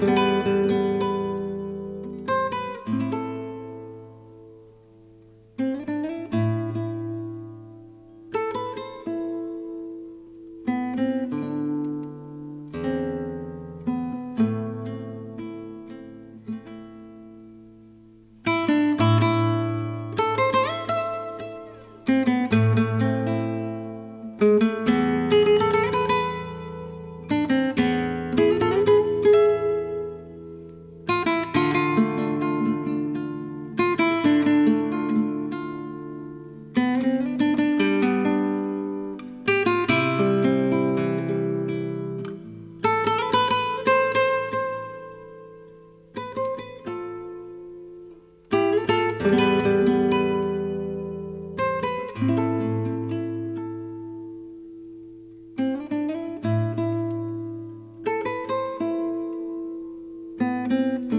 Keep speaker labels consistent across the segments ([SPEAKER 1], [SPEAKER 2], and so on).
[SPEAKER 1] Thank you. Música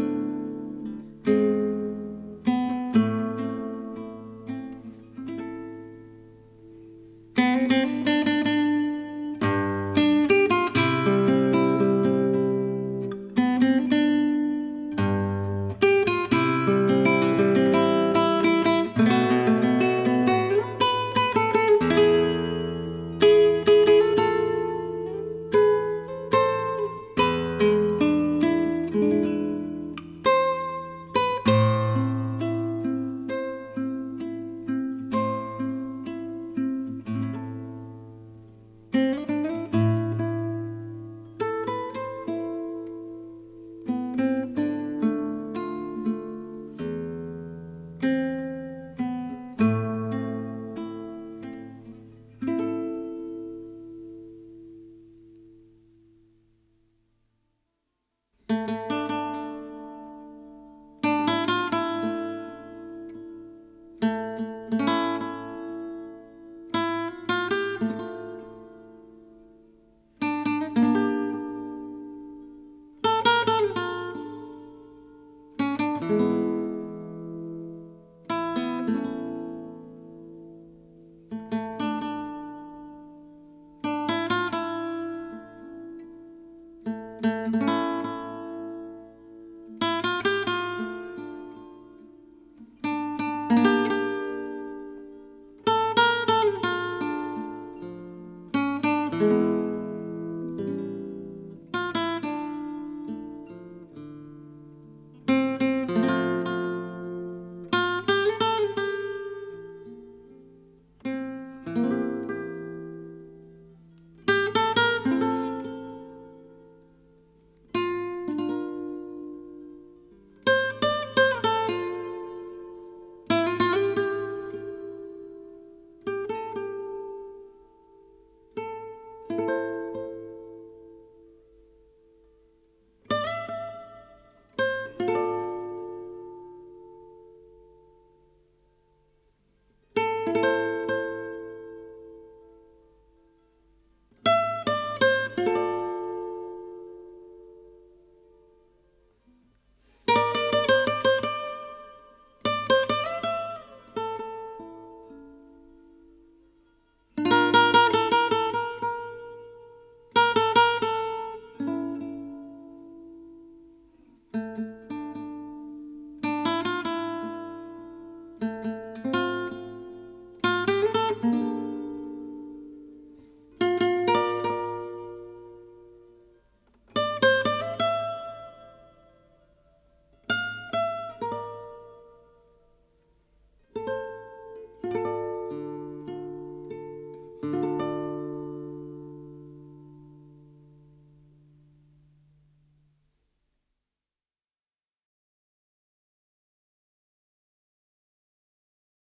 [SPEAKER 1] Thank you.